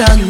na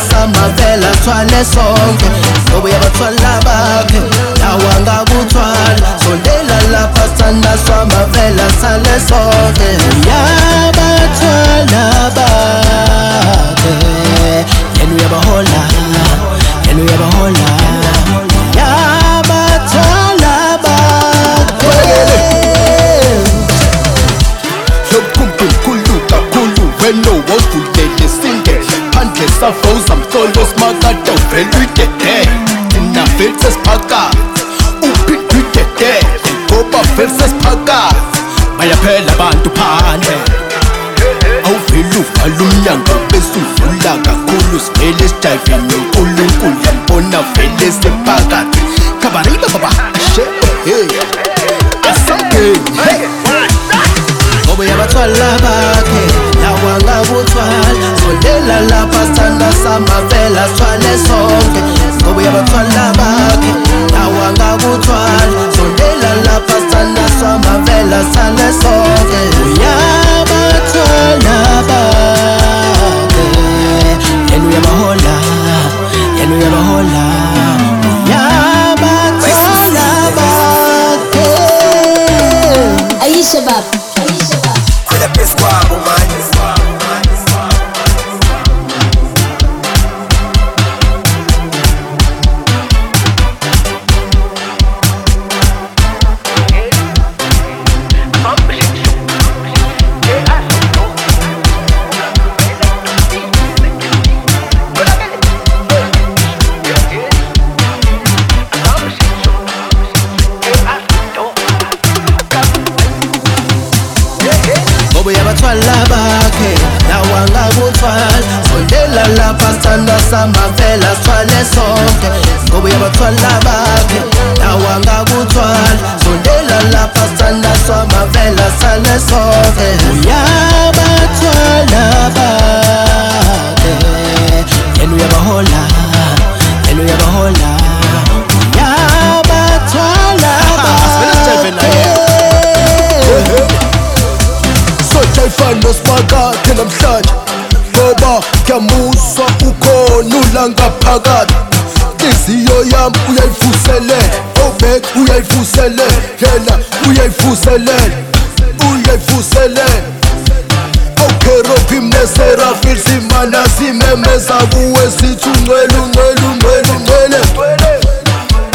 lapha sithanda samavela thwale sonke. Ngoba yabathwala bakhe nawangakuthwala sondela lapha sithanda samavela sale sonke. Yabathwala vele sesiphakathi bayaphela abantu phandle. Awuvele uvala umnyango bese uvula kakhulu sivele sijayive nonkulunkulu yambona vele sephakathi. Khabariba baba? Ashe hey. Asangeni ngoba yabathwala bakhe nawangakuthwala sondela lapha sithanda Aisha ngoba yabathwala bakhe nawangakuthwala sondela lapha sithanda samavela sithwale sonke. Ngoba yabathwala bakhe nawangakuthwala sondela lapha sithanda samavela sale sonke ukhona ulangaphakathi inhliziyo yami uyayivuselela obek uyayivuselela yena uyayivuselela uyayivuselela awukherophi mneserafil simana simemeza kuwe sithi ungcwele ungcwele ungcwele ungcwele.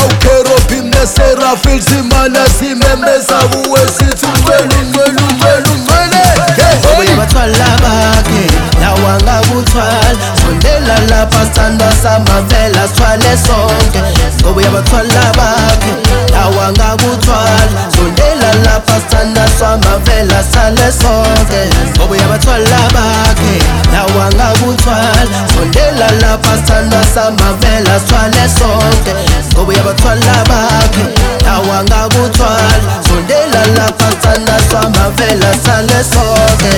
Awukherophi mneserafil simana simemeza kuwe sithi ungcwele sithanda samavela sithwale sonke. Ngoba yabathwala bakhe nawangakuthwala sondela lapha sithanda samavela sale sonke. Ngoba yabathwala bakhe nawangakuthwala sondela lapha sithanda samavela sithwale sonke. Ngoba yabathwala bakhe nawangakuthwala sondela lapha sithanda samavela sale sonke